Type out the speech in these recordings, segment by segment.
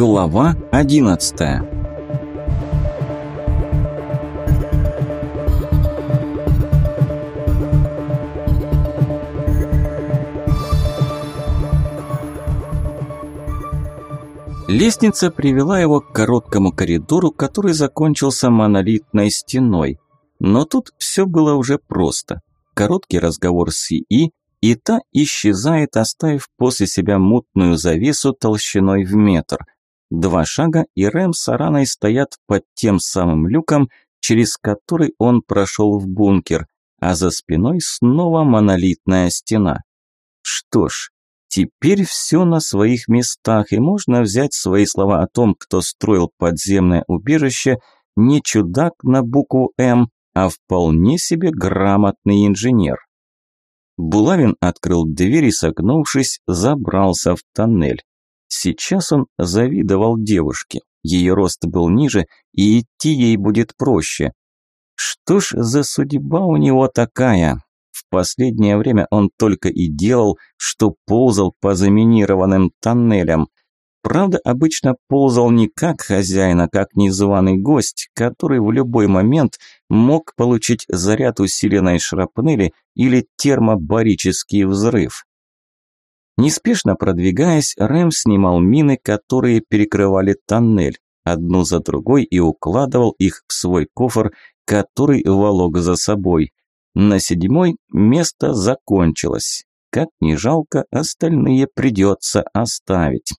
Глава 11. Лестница привела его к короткому коридору, который закончился монолитной стеной. Но тут все было уже просто. Короткий разговор с ИИ, и та исчезает, оставив после себя мутную завесу толщиной в метр – Два шага, и Рэм с Араной стоят под тем самым люком, через который он прошел в бункер, а за спиной снова монолитная стена. Что ж, теперь все на своих местах, и можно взять свои слова о том, кто строил подземное убежище, не чудак на букву «М», а вполне себе грамотный инженер. Булавин открыл дверь и, согнувшись, забрался в тоннель. Сейчас он завидовал девушке. Ее рост был ниже, и идти ей будет проще. Что ж за судьба у него такая? В последнее время он только и делал, что ползал по заминированным тоннелям. Правда, обычно ползал не как хозяин, а как незваный гость, который в любой момент мог получить заряд усиленной шрапнели или термобарический взрыв. Неспешно продвигаясь, Рэм снимал мины, которые перекрывали тоннель, одну за другой и укладывал их в свой кофр, который волок за собой. На седьмой место закончилось. Как ни жалко, остальные придется оставить.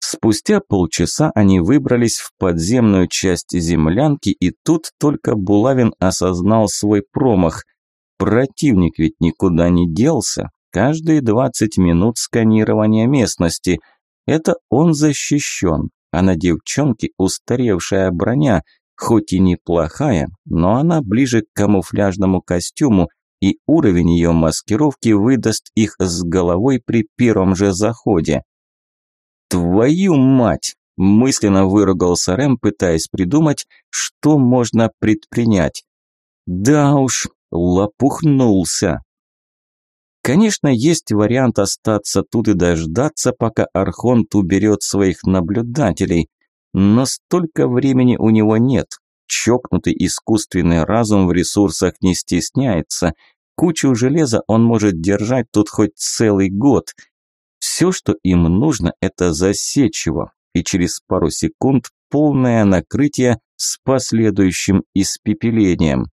Спустя полчаса они выбрались в подземную часть землянки, и тут только Булавин осознал свой промах. Противник ведь никуда не делся каждые 20 минут сканирования местности. Это он защищен, а на девчонке устаревшая броня, хоть и неплохая, но она ближе к камуфляжному костюму, и уровень ее маскировки выдаст их с головой при первом же заходе. «Твою мать!» – мысленно выругался Рэм, пытаясь придумать, что можно предпринять. «Да уж, лопухнулся!» Конечно, есть вариант остаться тут и дождаться, пока Архонт уберет своих наблюдателей, но столько времени у него нет. Чокнутый искусственный разум в ресурсах не стесняется. Кучу железа он может держать тут хоть целый год. Все, что им нужно, это засечь его, и через пару секунд полное накрытие с последующим испепелением.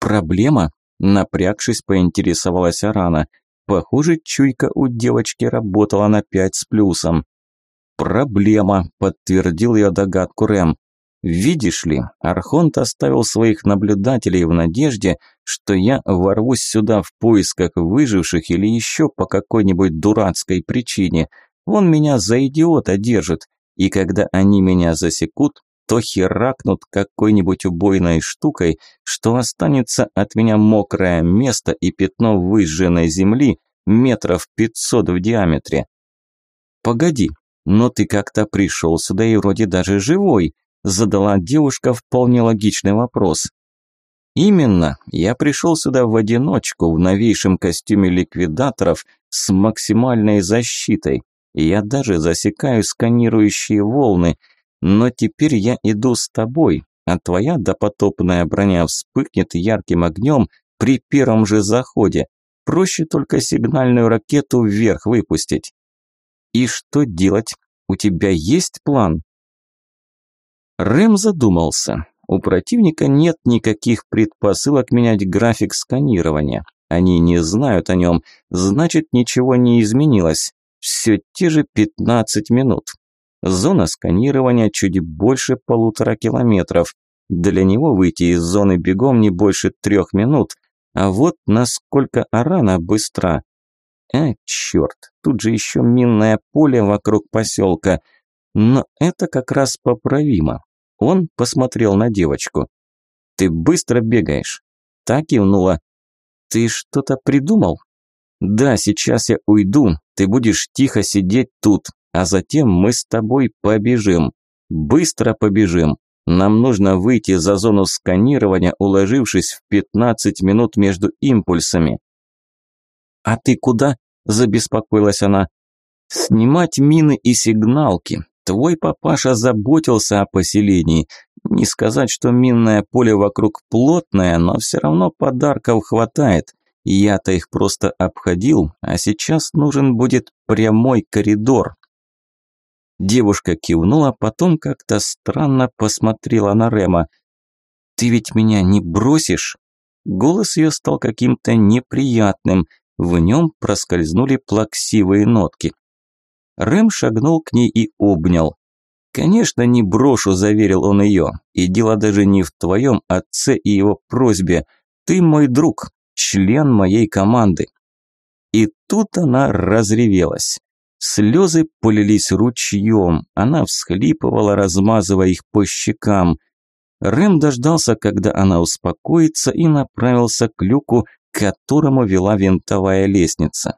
Проблема Напрягшись, поинтересовалась Арана. Похоже, чуйка у девочки работала на пять с плюсом. «Проблема», – подтвердил ее догадку Рэм. «Видишь ли, Архонт оставил своих наблюдателей в надежде, что я ворвусь сюда в поисках выживших или еще по какой-нибудь дурацкой причине. Он меня за идиота держит, и когда они меня засекут, то херакнут какой-нибудь убойной штукой, что останется от меня мокрое место и пятно выжженной земли метров пятьсот в диаметре. «Погоди, но ты как-то пришел сюда и вроде даже живой», задала девушка вполне логичный вопрос. Именно, я пришел сюда в одиночку, в новейшем костюме ликвидаторов, с максимальной защитой. Я даже засекаю сканирующие волны, но теперь я иду с тобой, а твоя допотопная броня вспыхнет ярким огнем при первом же заходе. Проще только сигнальную ракету вверх выпустить. И что делать? У тебя есть план? Рэм задумался. У противника нет никаких предпосылок менять график сканирования. Они не знают о нем, значит ничего не изменилось. Все те же 15 минут. Зона сканирования чуть больше полутора километров. Для него выйти из зоны бегом не больше трех минут. А вот насколько Арана быстра. А, черт, тут же еще минное поле вокруг поселка. Но это как раз поправимо. Он посмотрел на девочку. «Ты быстро бегаешь». Та кивнула. «Ты что-то придумал?» «Да, сейчас я уйду. Ты будешь тихо сидеть тут а затем мы с тобой побежим. Быстро побежим. Нам нужно выйти за зону сканирования, уложившись в 15 минут между импульсами. А ты куда? забеспокоилась она. Снимать мины и сигналки. Твой папаша заботился о поселении. Не сказать, что минное поле вокруг плотное, но все равно подарков хватает. Я-то их просто обходил, а сейчас нужен будет прямой коридор. Девушка кивнула, потом как-то странно посмотрела на Рема. «Ты ведь меня не бросишь?» Голос ее стал каким-то неприятным, в нем проскользнули плаксивые нотки. Рэм шагнул к ней и обнял. «Конечно, не брошу», – заверил он ее. «И дело даже не в твоем отце и его просьбе. Ты мой друг, член моей команды». И тут она разревелась. Слезы полились ручьем, она всхлипывала, размазывая их по щекам. Рэм дождался, когда она успокоится, и направился к люку, к которому вела винтовая лестница.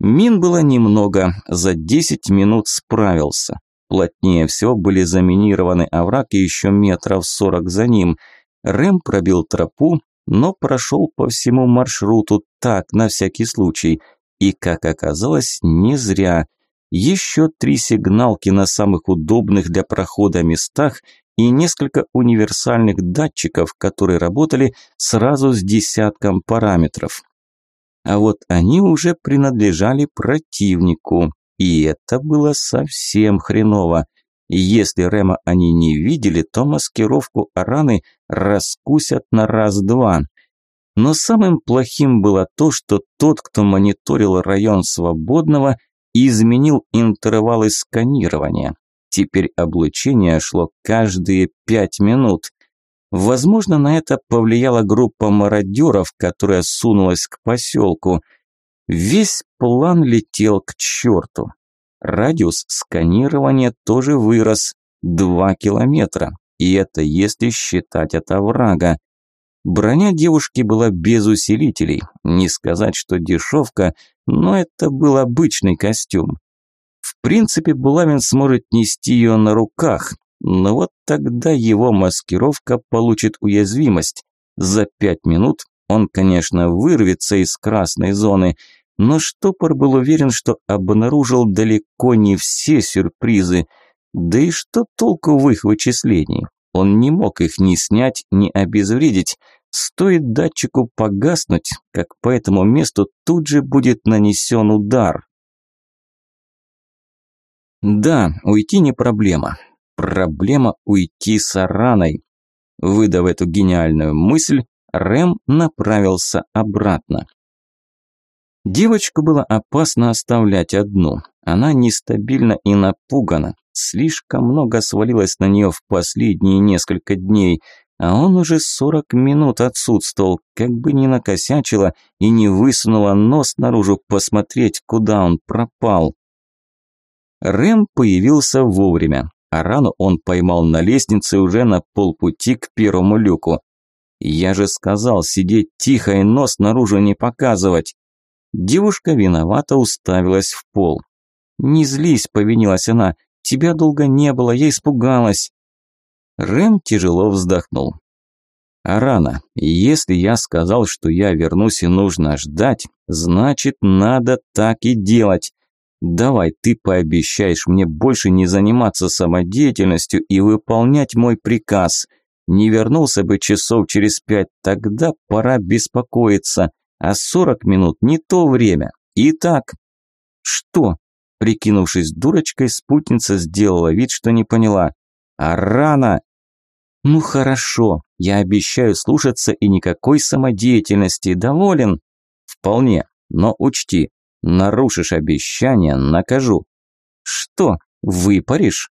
Мин было немного, за 10 минут справился. Плотнее всего были заминированы овраг и еще метров 40 за ним. Рэм пробил тропу, но прошел по всему маршруту так, на всякий случай – и, как оказалось, не зря. Еще три сигналки на самых удобных для прохода местах и несколько универсальных датчиков, которые работали сразу с десятком параметров. А вот они уже принадлежали противнику, и это было совсем хреново. Если Рема они не видели, то маскировку Араны раскусят на раз-два. Но самым плохим было то, что тот, кто мониторил район свободного, изменил интервалы сканирования. Теперь облучение шло каждые пять минут. Возможно, на это повлияла группа мародеров, которая сунулась к поселку. Весь план летел к черту. Радиус сканирования тоже вырос – два километра, и это если считать от оврага. Броня девушки была без усилителей. Не сказать, что дешевка, но это был обычный костюм. В принципе, Булавин сможет нести ее на руках, но вот тогда его маскировка получит уязвимость. За пять минут он, конечно, вырвется из красной зоны, но штопор был уверен, что обнаружил далеко не все сюрпризы. Да и что толку в их вычислении? Он не мог их ни снять, ни обезвредить. Стоит датчику погаснуть, как по этому месту тут же будет нанесен удар. Да, уйти не проблема. Проблема уйти с Араной. Выдав эту гениальную мысль, Рэм направился обратно. Девочку было опасно оставлять одну. Она нестабильна и напугана. Слишком много свалилось на нее в последние несколько дней, а он уже 40 минут отсутствовал, как бы не накосячила и не высунула нос наружу посмотреть, куда он пропал. Рэм появился вовремя, а рану он поймал на лестнице уже на полпути к первому люку. «Я же сказал сидеть тихо и нос наружу не показывать!» Девушка виновато уставилась в пол. «Не злись», – повинилась она, Тебя долго не было, я испугалась». Рэм тяжело вздохнул. «Арана, если я сказал, что я вернусь и нужно ждать, значит, надо так и делать. Давай ты пообещаешь мне больше не заниматься самодеятельностью и выполнять мой приказ. Не вернулся бы часов через пять, тогда пора беспокоиться, а сорок минут не то время. Итак...» «Что?» Прикинувшись дурочкой, спутница сделала вид, что не поняла. «А рано!» «Ну хорошо, я обещаю слушаться и никакой самодеятельности. Доволен?» «Вполне, но учти, нарушишь обещание, накажу». «Что, выпаришь?»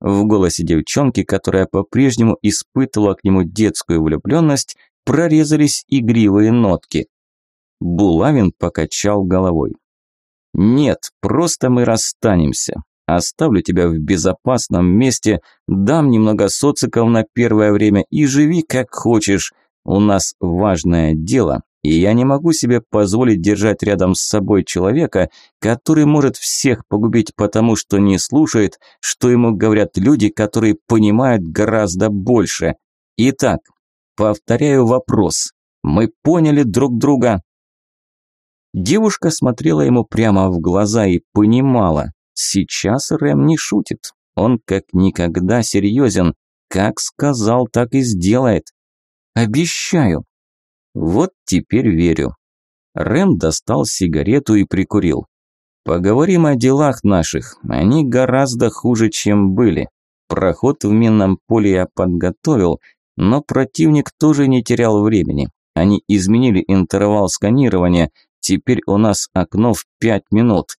В голосе девчонки, которая по-прежнему испытывала к нему детскую влюбленность, прорезались игривые нотки. Булавин покачал головой. «Нет, просто мы расстанемся. Оставлю тебя в безопасном месте, дам немного социков на первое время и живи как хочешь. У нас важное дело, и я не могу себе позволить держать рядом с собой человека, который может всех погубить потому, что не слушает, что ему говорят люди, которые понимают гораздо больше. Итак, повторяю вопрос. Мы поняли друг друга, Девушка смотрела ему прямо в глаза и понимала, сейчас Рэм не шутит. Он как никогда серьезен. Как сказал, так и сделает. Обещаю. Вот теперь верю. Рэм достал сигарету и прикурил. Поговорим о делах наших. Они гораздо хуже, чем были. Проход в минном поле я подготовил, но противник тоже не терял времени. Они изменили интервал сканирования, Теперь у нас окно в пять минут.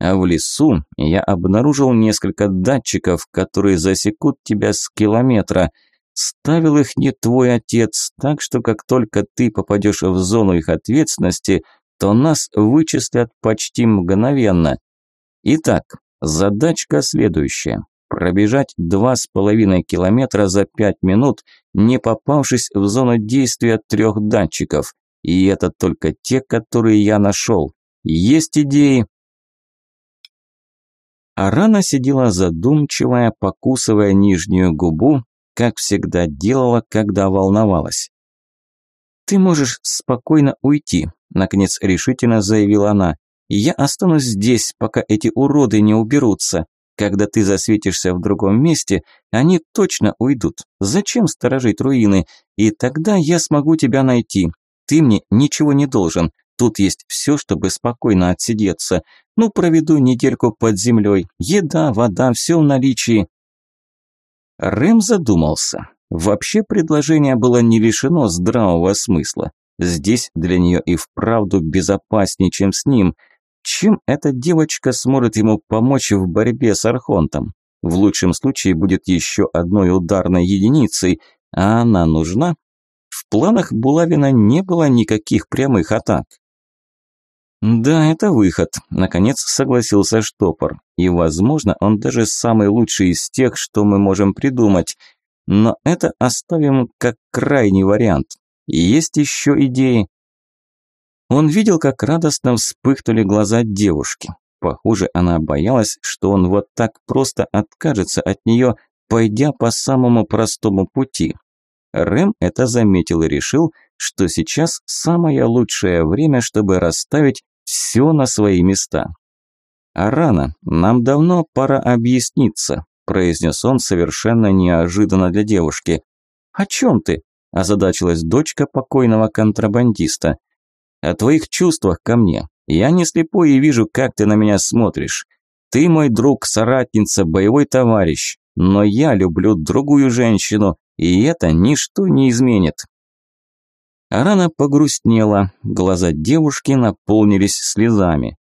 А в лесу я обнаружил несколько датчиков, которые засекут тебя с километра. Ставил их не твой отец, так что как только ты попадешь в зону их ответственности, то нас вычислят почти мгновенно. Итак, задачка следующая. Пробежать 2,5 километра за пять минут, не попавшись в зону действия трех датчиков – и это только те, которые я нашел. Есть идеи?» Арана сидела задумчивая, покусывая нижнюю губу, как всегда делала, когда волновалась. «Ты можешь спокойно уйти», – наконец решительно заявила она. «Я останусь здесь, пока эти уроды не уберутся. Когда ты засветишься в другом месте, они точно уйдут. Зачем сторожить руины? И тогда я смогу тебя найти ты мне ничего не должен. Тут есть все, чтобы спокойно отсидеться. Ну, проведу недельку под землей. Еда, вода, все в наличии». Рэм задумался. Вообще предложение было не лишено здравого смысла. Здесь для нее и вправду безопаснее, чем с ним. Чем эта девочка сможет ему помочь в борьбе с Архонтом? В лучшем случае будет еще одной ударной единицей, а она нужна в планах Булавина не было никаких прямых атак. «Да, это выход», – наконец согласился Штопор. «И, возможно, он даже самый лучший из тех, что мы можем придумать. Но это оставим как крайний вариант. Есть еще идеи». Он видел, как радостно вспыхнули глаза девушки. Похоже, она боялась, что он вот так просто откажется от нее, пойдя по самому простому пути. Рэм это заметил и решил, что сейчас самое лучшее время, чтобы расставить все на свои места. «Арана, нам давно пора объясниться», – произнес он совершенно неожиданно для девушки. «О чем ты?» – озадачилась дочка покойного контрабандиста. «О твоих чувствах ко мне. Я не слепой и вижу, как ты на меня смотришь. Ты мой друг, соратница, боевой товарищ. Но я люблю другую женщину, и это ничто не изменит. Арана погрустнела, глаза девушки наполнились слезами.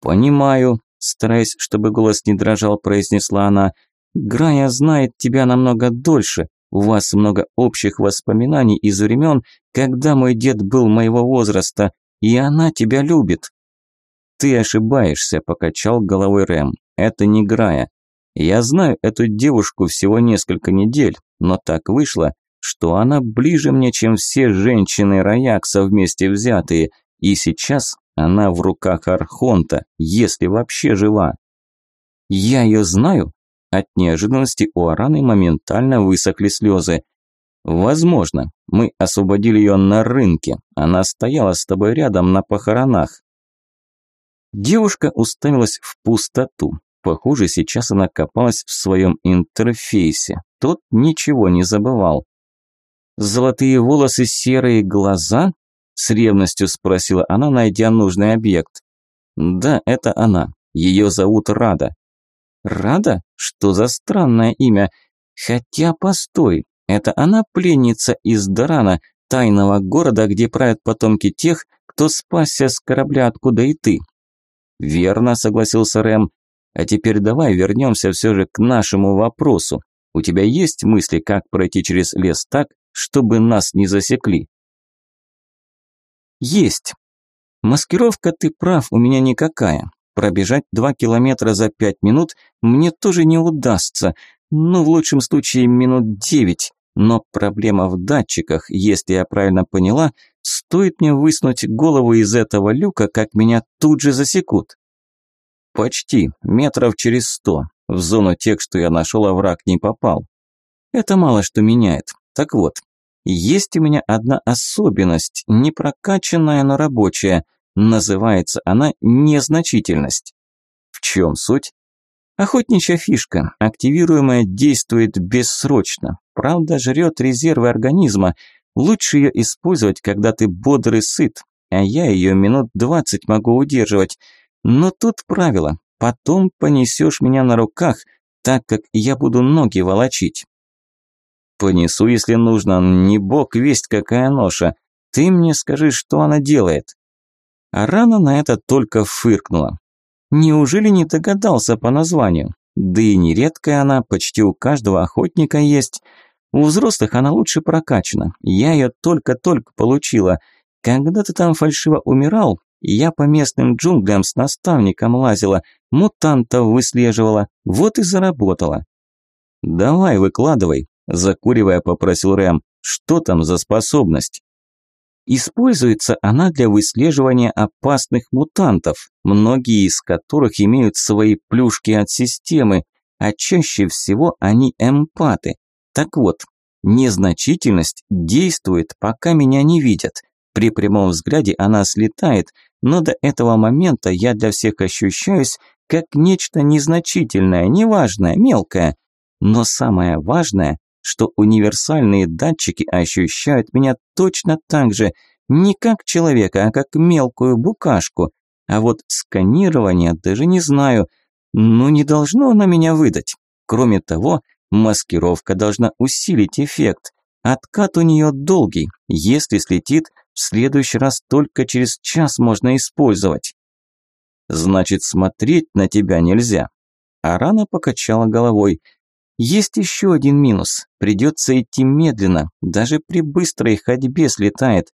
«Понимаю», – стараясь, чтобы голос не дрожал, произнесла она, «Грая знает тебя намного дольше, у вас много общих воспоминаний из времен, когда мой дед был моего возраста, и она тебя любит». «Ты ошибаешься», – покачал головой Рэм, – «это не Грая. Я знаю эту девушку всего несколько недель, но так вышло, что она ближе мне, чем все женщины Раякса вместе взятые, и сейчас она в руках Архонта, если вообще жива. «Я ее знаю?» От неожиданности у Араны моментально высохли слезы. «Возможно. Мы освободили ее на рынке. Она стояла с тобой рядом на похоронах». Девушка уставилась в пустоту. Похоже, сейчас она копалась в своем интерфейсе. Тот ничего не забывал. «Золотые волосы, серые глаза?» – с ревностью спросила она, найдя нужный объект. «Да, это она. Ее зовут Рада». «Рада? Что за странное имя? Хотя, постой, это она пленница из Дорана, тайного города, где правят потомки тех, кто спасся с корабля, откуда и ты». «Верно», – согласился Рэм. «А теперь давай вернемся все же к нашему вопросу. У тебя есть мысли, как пройти через лес так, чтобы нас не засекли?» «Есть. Маскировка, ты прав, у меня никакая. Пробежать два километра за пять минут мне тоже не удастся, ну, в лучшем случае минут девять. Но проблема в датчиках, если я правильно поняла, стоит мне высунуть голову из этого люка, как меня тут же засекут. Почти, метров через сто. В зону тех, что я нашел, а овраг не попал. Это мало что меняет. Так вот, есть у меня одна особенность, не прокачанная, но рабочая. Называется она незначительность. В чем суть? Охотничья фишка, активируемая, действует бессрочно. Правда, жрет резервы организма. Лучше ее использовать, когда ты бодр и сыт. А я ее минут 20 могу удерживать – но тут правило, потом понесешь меня на руках, так как я буду ноги волочить. Понесу, если нужно, не бог весть какая ноша. Ты мне скажи, что она делает. А рана на это только фыркнула. Неужели не догадался по названию? Да и нередкая она, почти у каждого охотника есть. У взрослых она лучше прокачана. Я ее только-только получила. Когда ты там фальшиво умирал, я по местным джунглям с наставником лазила, мутантов выслеживала, вот и заработала». «Давай, выкладывай», – закуривая попросил Рэм. «Что там за способность?» Используется она для выслеживания опасных мутантов, многие из которых имеют свои плюшки от системы, а чаще всего они эмпаты. Так вот, незначительность действует, пока меня не видят. При прямом взгляде она слетает, но до этого момента я для всех ощущаюсь как нечто незначительное, неважное, мелкое. Но самое важное, что универсальные датчики ощущают меня точно так же, не как человека, а как мелкую букашку. А вот сканирование даже не знаю. Ну, не должно оно меня выдать. Кроме того, маскировка должна усилить эффект. Откат у нее долгий. Если слетит, следующий раз только через час можно использовать. Значит, смотреть на тебя нельзя. Арана покачала головой. Есть еще один минус. Придется идти медленно, даже при быстрой ходьбе слетает.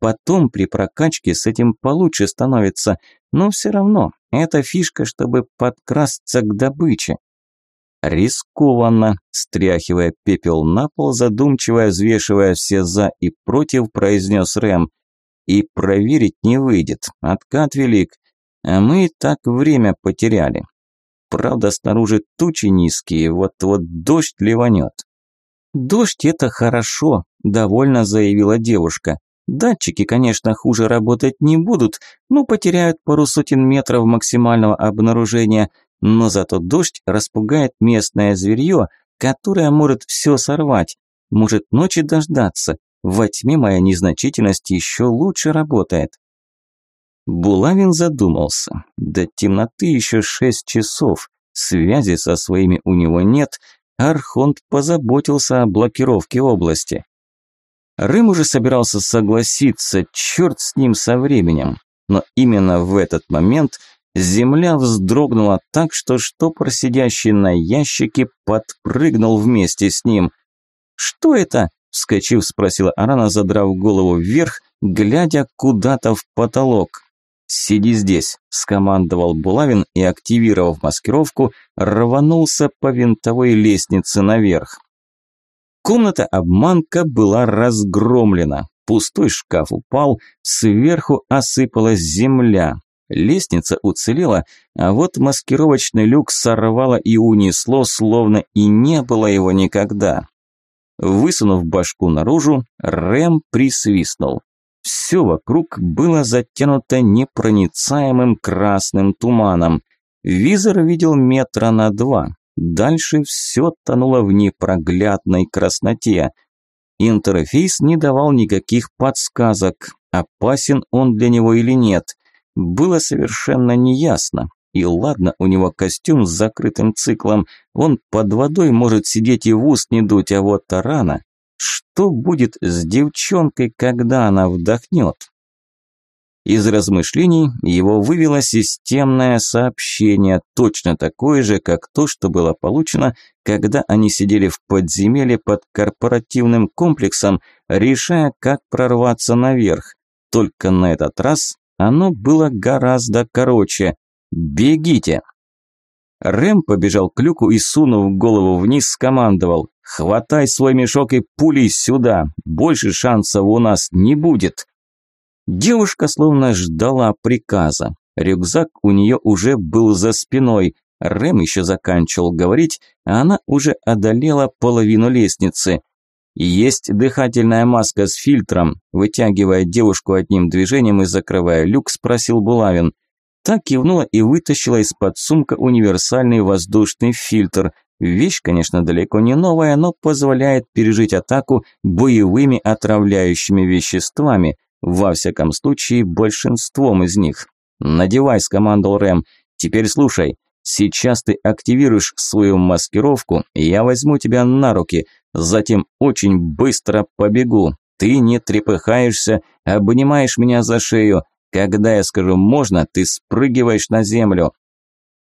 Потом при прокачке с этим получше становится, но все равно это фишка, чтобы подкрасться к добыче. Рискованно, стряхивая пепел на пол, задумчиво взвешивая все «за» и «против», произнес Рэм. И проверить не выйдет, откат велик. А мы и так время потеряли. Правда, снаружи тучи низкие, вот-вот дождь ливанет. «Дождь – это хорошо», – довольно заявила девушка. «Датчики, конечно, хуже работать не будут, но потеряют пару сотен метров максимального обнаружения – но зато дождь распугает местное зверье, которое может все сорвать, может ночи дождаться. Во тьме моя незначительность еще лучше работает. Булавин задумался. До темноты еще шесть часов. Связи со своими у него нет. Архонт позаботился о блокировке области. Рым уже собирался согласиться, чёрт с ним со временем. Но именно в этот момент – Земля вздрогнула так, что штопор, сидящий на ящике, подпрыгнул вместе с ним. «Что это?» – вскочив, спросила Арана, задрав голову вверх, глядя куда-то в потолок. «Сиди здесь», – скомандовал Булавин и, активировав маскировку, рванулся по винтовой лестнице наверх. Комната-обманка была разгромлена. Пустой шкаф упал, сверху осыпалась земля. Лестница уцелела, а вот маскировочный люк сорвало и унесло, словно и не было его никогда. Высунув башку наружу, Рэм присвистнул. Все вокруг было затянуто непроницаемым красным туманом. Визор видел метра на два. Дальше все тонуло в непроглядной красноте. Интерфейс не давал никаких подсказок, опасен он для него или нет было совершенно неясно. И ладно, у него костюм с закрытым циклом, он под водой может сидеть и в ус не дуть, а вот тарана. Что будет с девчонкой, когда она вдохнет? Из размышлений его вывело системное сообщение, точно такое же, как то, что было получено, когда они сидели в подземелье под корпоративным комплексом, решая, как прорваться наверх. Только на этот раз оно было гораздо короче. «Бегите!» Рэм побежал к люку и, сунув голову вниз, скомандовал. «Хватай свой мешок и пули сюда! Больше шансов у нас не будет!» Девушка словно ждала приказа. Рюкзак у нее уже был за спиной. Рэм еще заканчивал говорить, а она уже одолела половину лестницы – есть дыхательная маска с фильтром, вытягивая девушку одним движением и закрывая люк, спросил Булавин. Так кивнула и вытащила из-под сумка универсальный воздушный фильтр. Вещь, конечно, далеко не новая, но позволяет пережить атаку боевыми отравляющими веществами, во всяком случае большинством из них. «Надевай», – скомандовал Рэм. «Теперь слушай. Сейчас ты активируешь свою маскировку, я возьму тебя на руки, затем очень быстро побегу. Ты не трепыхаешься, обнимаешь меня за шею. Когда я скажу «можно», ты спрыгиваешь на землю.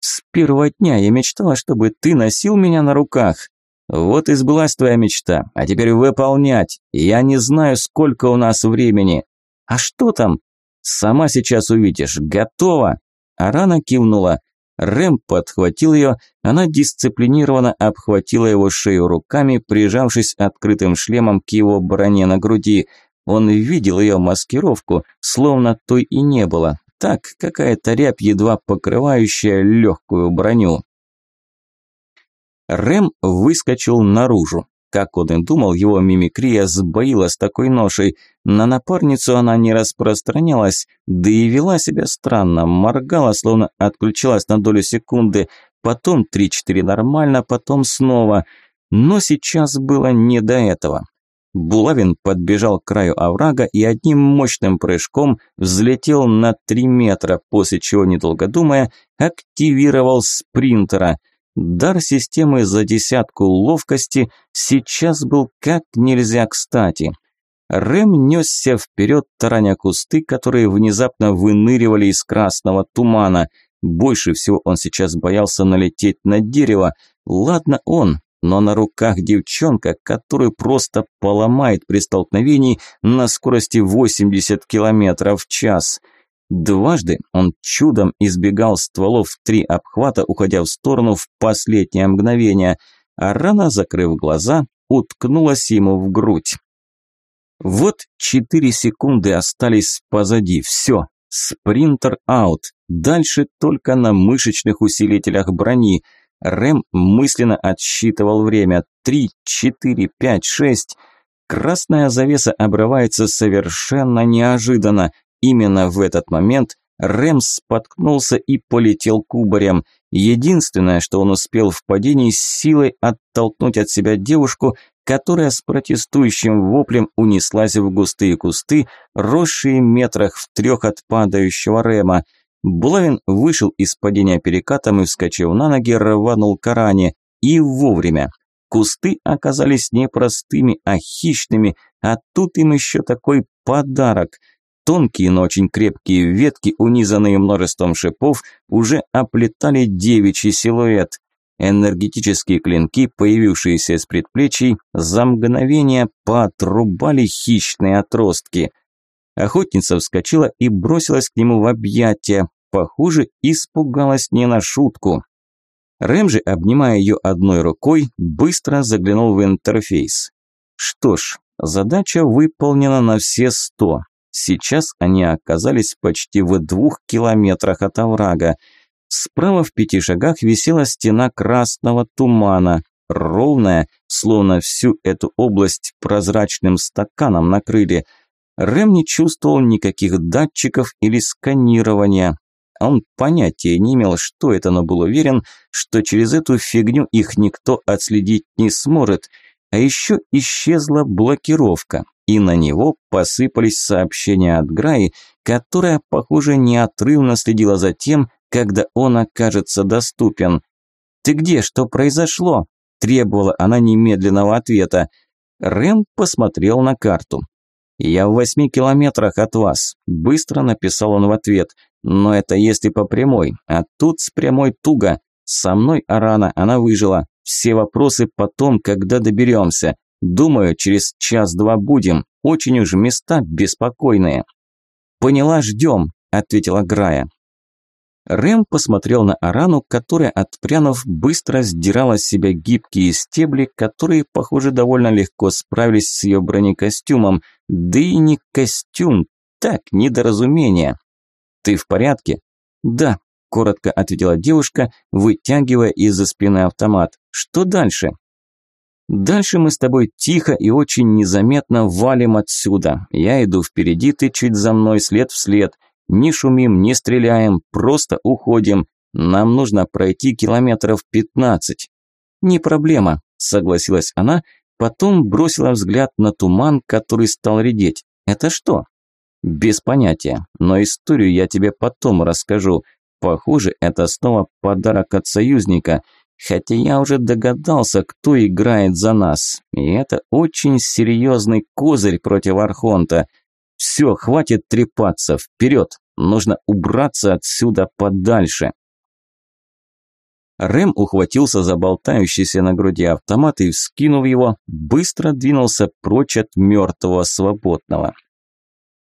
С первого дня я мечтала, чтобы ты носил меня на руках. Вот и сбылась твоя мечта, а теперь выполнять. Я не знаю, сколько у нас времени. А что там? Сама сейчас увидишь. Готово. Арана кивнула. Рэм подхватил ее, она дисциплинированно обхватила его шею руками, прижавшись открытым шлемом к его броне на груди. Он видел ее маскировку, словно той и не было. Так, какая-то рябь, едва покрывающая легкую броню. Рэм выскочил наружу. Как он и думал, его мимикрия сбоила с такой ношей. На напарницу она не распространялась, да и вела себя странно, моргала, словно отключилась на долю секунды, потом 3-4 нормально, потом снова. Но сейчас было не до этого. Булавин подбежал к краю оврага и одним мощным прыжком взлетел на три метра, после чего, недолго думая, активировал спринтера – Дар системы за десятку ловкости сейчас был как нельзя кстати. Рэм несся вперед, тараня кусты, которые внезапно выныривали из красного тумана. Больше всего он сейчас боялся налететь на дерево. Ладно он, но на руках девчонка, которую просто поломает при столкновении на скорости 80 км в час – Дважды он чудом избегал стволов в три обхвата, уходя в сторону в последнее мгновение, а рана, закрыв глаза, уткнулась ему в грудь. Вот четыре секунды остались позади, все, спринтер аут, дальше только на мышечных усилителях брони. Рэм мысленно отсчитывал время, три, четыре, пять, шесть... Красная завеса обрывается совершенно неожиданно. Именно в этот момент Рэмс споткнулся и полетел кубарем. Единственное, что он успел в падении, с силой оттолкнуть от себя девушку, которая с протестующим воплем унеслась в густые кусты, росшие метрах в трех от падающего Рэма. Булавин вышел из падения перекатом и, вскочив на ноги, рванул к Аране. И вовремя. Кусты оказались не простыми, а хищными, а тут им еще такой подарок – Тонкие, но очень крепкие ветки, унизанные множеством шипов, уже оплетали девичий силуэт. Энергетические клинки, появившиеся с предплечий, за мгновение поотрубали хищные отростки. Охотница вскочила и бросилась к нему в объятия. Похоже, испугалась не на шутку. Рэм же, обнимая ее одной рукой, быстро заглянул в интерфейс. Что ж, задача выполнена на все сто. Сейчас они оказались почти в двух километрах от оврага. Справа в пяти шагах висела стена красного тумана, ровная, словно всю эту область прозрачным стаканом накрыли. Рэм не чувствовал никаких датчиков или сканирования. Он понятия не имел, что это, но был уверен, что через эту фигню их никто отследить не сможет. А еще исчезла блокировка и на него посыпались сообщения от Граи, которая, похоже, неотрывно следила за тем, когда он окажется доступен. «Ты где? Что произошло?» – требовала она немедленного ответа. Рэм посмотрел на карту. «Я в восьми километрах от вас», – быстро написал он в ответ. «Но это если по прямой, а тут с прямой туго. Со мной Арана, она выжила. Все вопросы потом, когда доберемся. Думаю, через час-два будем. Очень уж места беспокойные. Поняла, ждем, ответила Грая. Рэм посмотрел на Арану, которая, отпрянув, быстро сдирала с себя гибкие стебли, которые, похоже, довольно легко справились с ее бронекостюмом. Да и не костюм, так, недоразумение. «Ты в порядке?» «Да», – коротко ответила девушка, вытягивая из-за спины автомат. «Что дальше?» Дальше мы с тобой тихо и очень незаметно валим отсюда. Я иду впереди, ты чуть за мной, след в след. Не шумим, не стреляем, просто уходим. Нам нужно пройти километров пятнадцать. Не проблема, согласилась она, потом бросила взгляд на туман, который стал редеть. Это что? Без понятия, но историю я тебе потом расскажу. Похоже, это снова подарок от союзника – Хотя я уже догадался, кто играет за нас. И это очень серьезный козырь против Архонта. Все, хватит трепаться, вперед! Нужно убраться отсюда подальше. Рэм ухватился за болтающийся на груди автомат и, вскинув его, быстро двинулся прочь от мертвого свободного.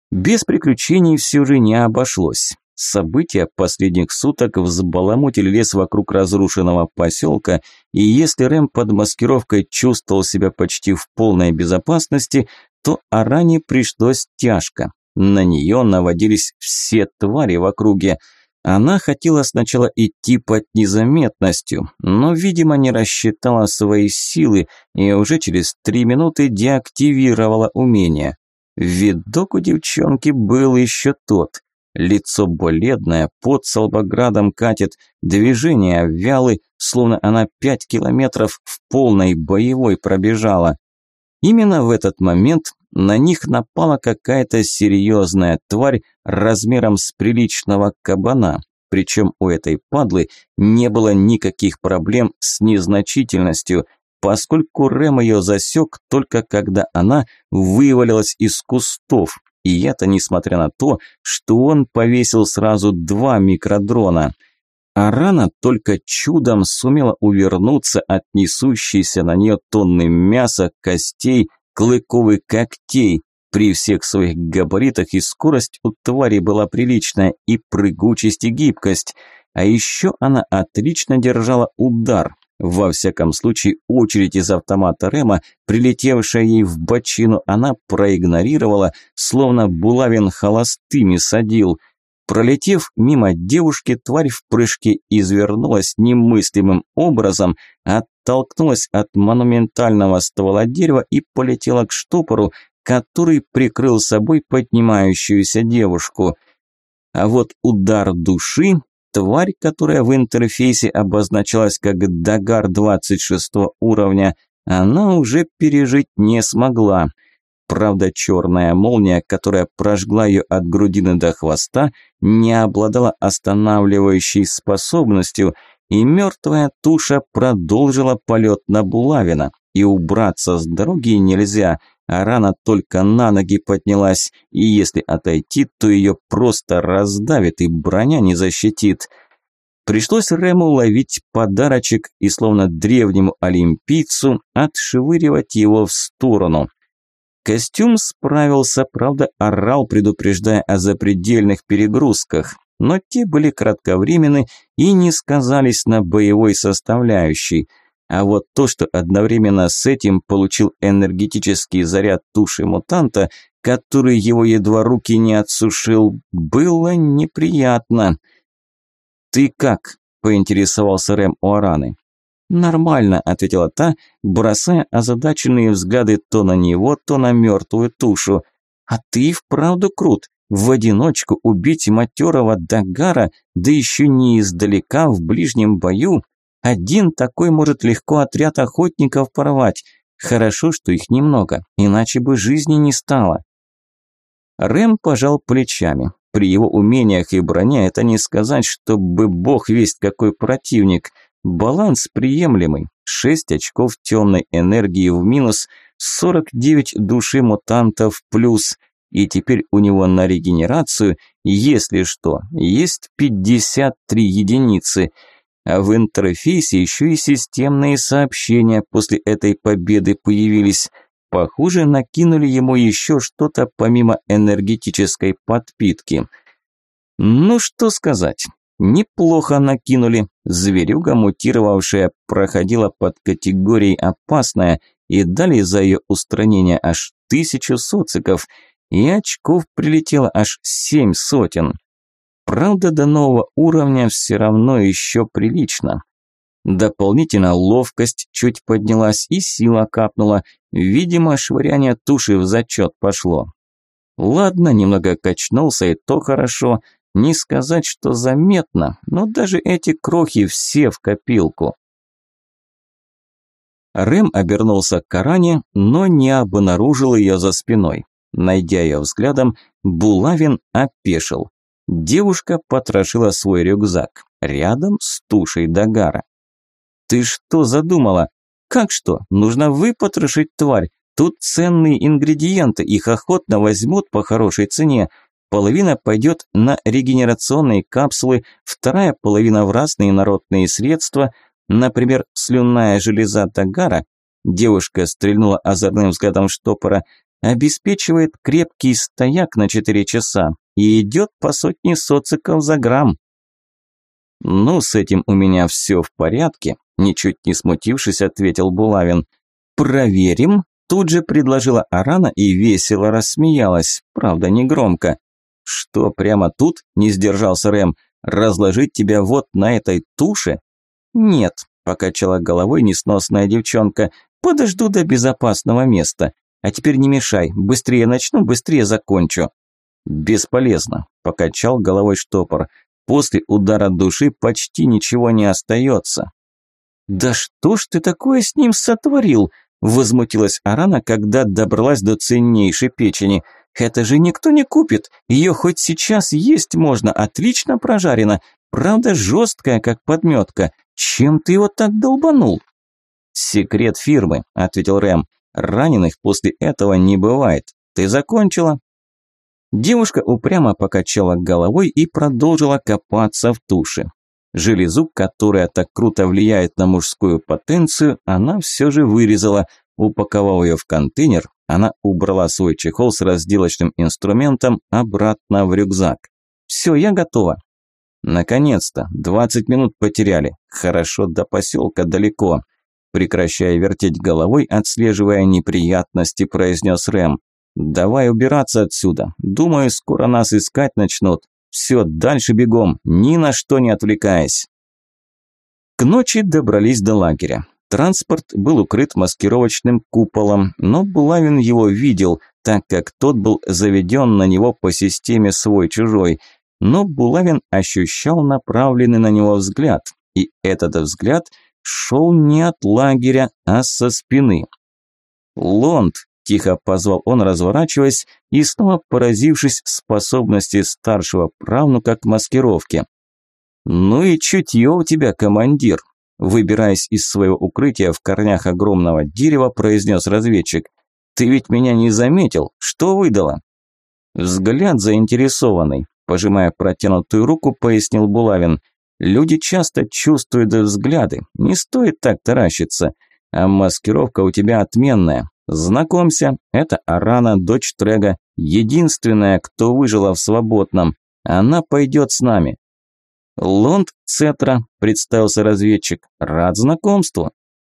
Без приключений все же не обошлось. События последних суток взбаламутили лес вокруг разрушенного поселка, и если Рэм под маскировкой чувствовал себя почти в полной безопасности, то Аране пришлось тяжко. На нее наводились все твари в округе. Она хотела сначала идти под незаметностью, но, видимо, не рассчитала свои силы и уже через три минуты деактивировала умение. Видок у девчонки был еще тот – Лицо бледное, под Солбоградом катит, движения вялы, словно она пять километров в полной боевой пробежала. Именно в этот момент на них напала какая-то серьезная тварь размером с приличного кабана. Причем у этой падлы не было никаких проблем с незначительностью, поскольку Рэм ее засек только когда она вывалилась из кустов, и это несмотря на то, что он повесил сразу два микродрона. Арана только чудом сумела увернуться от несущейся на нее тонны мяса, костей, клыков и когтей. При всех своих габаритах и скорость у твари была приличная, и прыгучесть, и гибкость. А еще она отлично держала удар. Во всяком случае, очередь из автомата Рема, прилетевшая ей в бочину, она проигнорировала, словно булавин холостыми садил. Пролетев мимо девушки, тварь в прыжке извернулась немыслимым образом, оттолкнулась от монументального ствола дерева и полетела к штопору, который прикрыл собой поднимающуюся девушку. А вот удар души Тварь, которая в интерфейсе обозначалась как Дагар 26 уровня, она уже пережить не смогла. Правда, черная молния, которая прожгла ее от грудины до хвоста, не обладала останавливающей способностью, и мертвая туша продолжила полет на булавина – и убраться с дороги нельзя, а рана только на ноги поднялась, и если отойти, то ее просто раздавит и броня не защитит. Пришлось Рему ловить подарочек и, словно древнему олимпийцу, отшвыривать его в сторону. Костюм справился, правда, орал, предупреждая о запредельных перегрузках, но те были кратковременны и не сказались на боевой составляющей – а вот то, что одновременно с этим получил энергетический заряд туши мутанта, который его едва руки не отсушил, было неприятно. «Ты как?» – поинтересовался Рэм у Араны. «Нормально», – ответила та, бросая озадаченные взгляды то на него, то на мертвую тушу. «А ты вправду крут. В одиночку убить матерого Дагара, да еще не издалека в ближнем бою. Один такой может легко отряд охотников порвать. Хорошо, что их немного, иначе бы жизни не стало. Рэм пожал плечами. При его умениях и броне это не сказать, чтобы бог весть какой противник. Баланс приемлемый. Шесть очков темной энергии в минус, 49 души мутанта в плюс. И теперь у него на регенерацию, если что, есть 53 единицы – а в интерфейсе еще и системные сообщения после этой победы появились. Похоже, накинули ему еще что-то помимо энергетической подпитки. Ну что сказать, неплохо накинули. Зверюга, мутировавшая, проходила под категорией «опасная» и дали за ее устранение аж тысячу социков, и очков прилетело аж семь сотен. Правда, до нового уровня все равно еще прилично. Дополнительно ловкость чуть поднялась и сила капнула. Видимо, швыряние туши в зачет пошло. Ладно, немного качнулся, и то хорошо. Не сказать, что заметно, но даже эти крохи все в копилку. Рэм обернулся к Коране, но не обнаружил ее за спиной. Найдя ее взглядом, Булавин опешил. Девушка потрошила свой рюкзак. Рядом с тушей Дагара. «Ты что задумала? Как что? Нужно выпотрошить тварь. Тут ценные ингредиенты, их охотно возьмут по хорошей цене. Половина пойдет на регенерационные капсулы, вторая половина в разные народные средства, например, слюнная железа Дагара». Девушка стрельнула озорным взглядом штопора – обеспечивает крепкий стояк на 4 часа, и идет по сотне социков за грамм. «Ну, с этим у меня все в порядке», – ничуть не смутившись, ответил Булавин. «Проверим», – тут же предложила Арана и весело рассмеялась, правда, не громко. «Что, прямо тут?» – не сдержался Рэм. «Разложить тебя вот на этой туше?» «Нет», – покачала головой несносная девчонка. «Подожду до безопасного места. А теперь не мешай. Быстрее начну, быстрее закончу». Бесполезно, покачал головой штопор. После удара души почти ничего не остается. Да что ж ты такое с ним сотворил? Возмутилась Арана, когда добралась до ценнейшей печени. Это же никто не купит. Ее хоть сейчас есть можно, отлично прожарена. Правда, жесткая, как подметка. Чем ты его так долбанул? Секрет фирмы, ответил Рэм. Раненых после этого не бывает. Ты закончила? Девушка упрямо покачала головой и продолжила копаться в туше. Железу, которая так круто влияет на мужскую потенцию, она все же вырезала. Упаковав ее в контейнер, она убрала свой чехол с разделочным инструментом обратно в рюкзак. «Все, я готова». «Наконец-то! 20 минут потеряли. Хорошо, до поселка далеко». Прекращая вертеть головой, отслеживая неприятности, произнес Рэм. «Давай убираться отсюда. Думаю, скоро нас искать начнут. Все, дальше бегом, ни на что не отвлекаясь». К ночи добрались до лагеря. Транспорт был укрыт маскировочным куполом, но Булавин его видел, так как тот был заведен на него по системе «свой-чужой». Но Булавин ощущал направленный на него взгляд, и этот взгляд шел не от лагеря, а со спины. «Лонд!» – тихо позвал он, разворачиваясь и снова поразившись способности старшего правнука к маскировке. «Ну и чутье у тебя, командир!» Выбираясь из своего укрытия в корнях огромного дерева, произнес разведчик. «Ты ведь меня не заметил. Что выдало?» «Взгляд заинтересованный», – пожимая протянутую руку, пояснил Булавин. «Люди часто чувствуют взгляды. Не стоит так таращиться. А маскировка у тебя отменная. Знакомься, это Арана, дочь Трега, единственная, кто выжила в свободном. Она пойдет с нами. Лонд Цетра, представился разведчик, рад знакомству.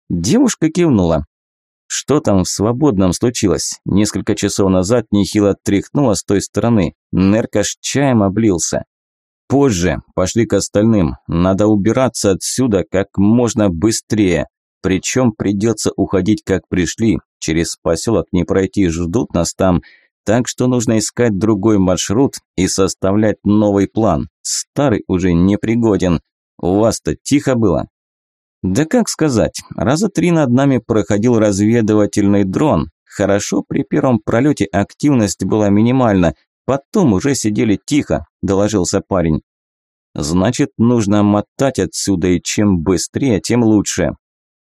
Девушка кивнула. Что там в свободном случилось? Несколько часов назад нехило тряхнуло с той стороны. Неркаш чаем облился. Позже, пошли к остальным. Надо убираться отсюда как можно быстрее. Причем придется уходить, как пришли. Через поселок не пройти, ждут нас там. Так что нужно искать другой маршрут и составлять новый план. Старый уже непригоден. У вас-то тихо было?» «Да как сказать, раза три над нами проходил разведывательный дрон. Хорошо, при первом пролете активность была минимальна, потом уже сидели тихо», – доложился парень. «Значит, нужно мотать отсюда, и чем быстрее, тем лучше.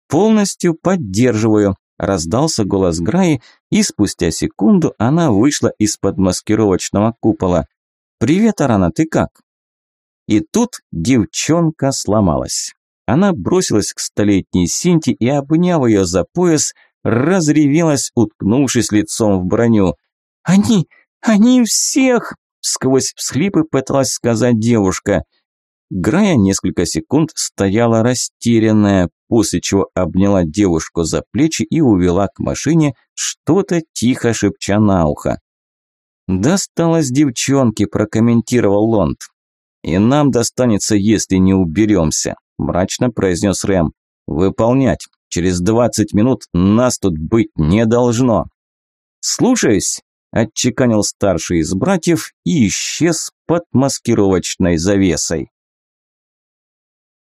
«Полностью поддерживаю», – раздался голос Граи, и спустя секунду она вышла из-под маскировочного купола. «Привет, Арана, ты как?» И тут девчонка сломалась. Она бросилась к столетней Синти и, обняв ее за пояс, разревелась, уткнувшись лицом в броню. «Они! Они всех!» – сквозь всхлипы пыталась сказать девушка. Грая несколько секунд стояла растерянная, после чего обняла девушку за плечи и увела к машине, что-то тихо шепча на ухо. «Досталось девчонке», – прокомментировал Лонд. «И нам достанется, если не уберемся», – мрачно произнес Рэм. «Выполнять. Через двадцать минут нас тут быть не должно». «Слушаюсь», – отчеканил старший из братьев и исчез под маскировочной завесой.